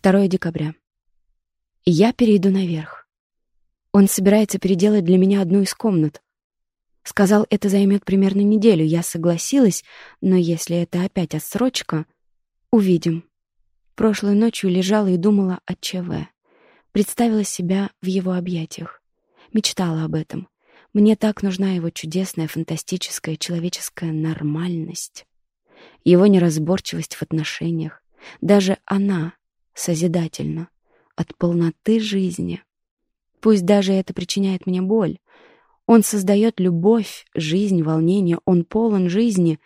2 декабря. Я перейду наверх. Он собирается переделать для меня одну из комнат. Сказал, это займет примерно неделю. Я согласилась, но если это опять отсрочка, увидим. Прошлой ночью лежала и думала о ЧВ. Представила себя в его объятиях. Мечтала об этом. Мне так нужна его чудесная, фантастическая, человеческая нормальность. Его неразборчивость в отношениях. Даже она созидательна. От полноты жизни. Пусть даже это причиняет мне боль. Он создает любовь, жизнь, волнение. Он полон жизни.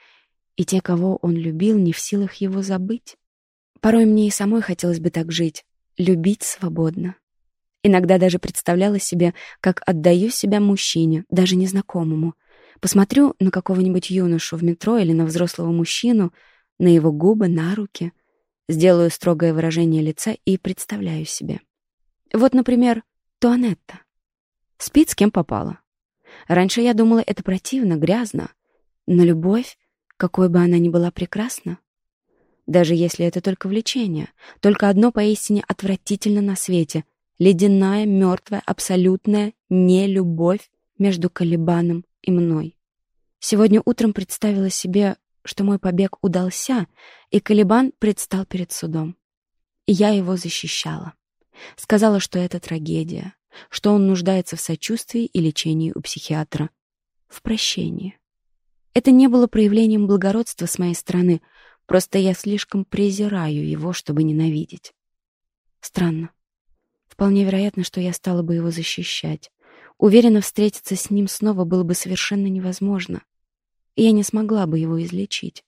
И те, кого он любил, не в силах его забыть. Порой мне и самой хотелось бы так жить. Любить свободно. Иногда даже представляла себе, как отдаю себя мужчине, даже незнакомому. Посмотрю на какого-нибудь юношу в метро или на взрослого мужчину, на его губы, на руки, сделаю строгое выражение лица и представляю себе. Вот, например, Туанетта. Спит с кем попало. Раньше я думала, это противно, грязно. Но любовь, какой бы она ни была прекрасна, даже если это только влечение, только одно поистине отвратительно на свете — ледяная, мертвая, абсолютная нелюбовь между Калибаном и мной. Сегодня утром представила себе, что мой побег удался, и Калибан предстал перед судом. И я его защищала. Сказала, что это трагедия, что он нуждается в сочувствии и лечении у психиатра, в прощении. Это не было проявлением благородства с моей стороны, просто я слишком презираю его, чтобы ненавидеть. Странно. Вполне вероятно, что я стала бы его защищать. Уверена, встретиться с ним снова было бы совершенно невозможно. Я не смогла бы его излечить,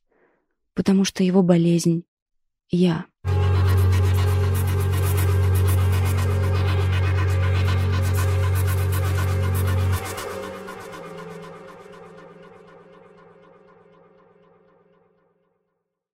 потому что его болезнь — я.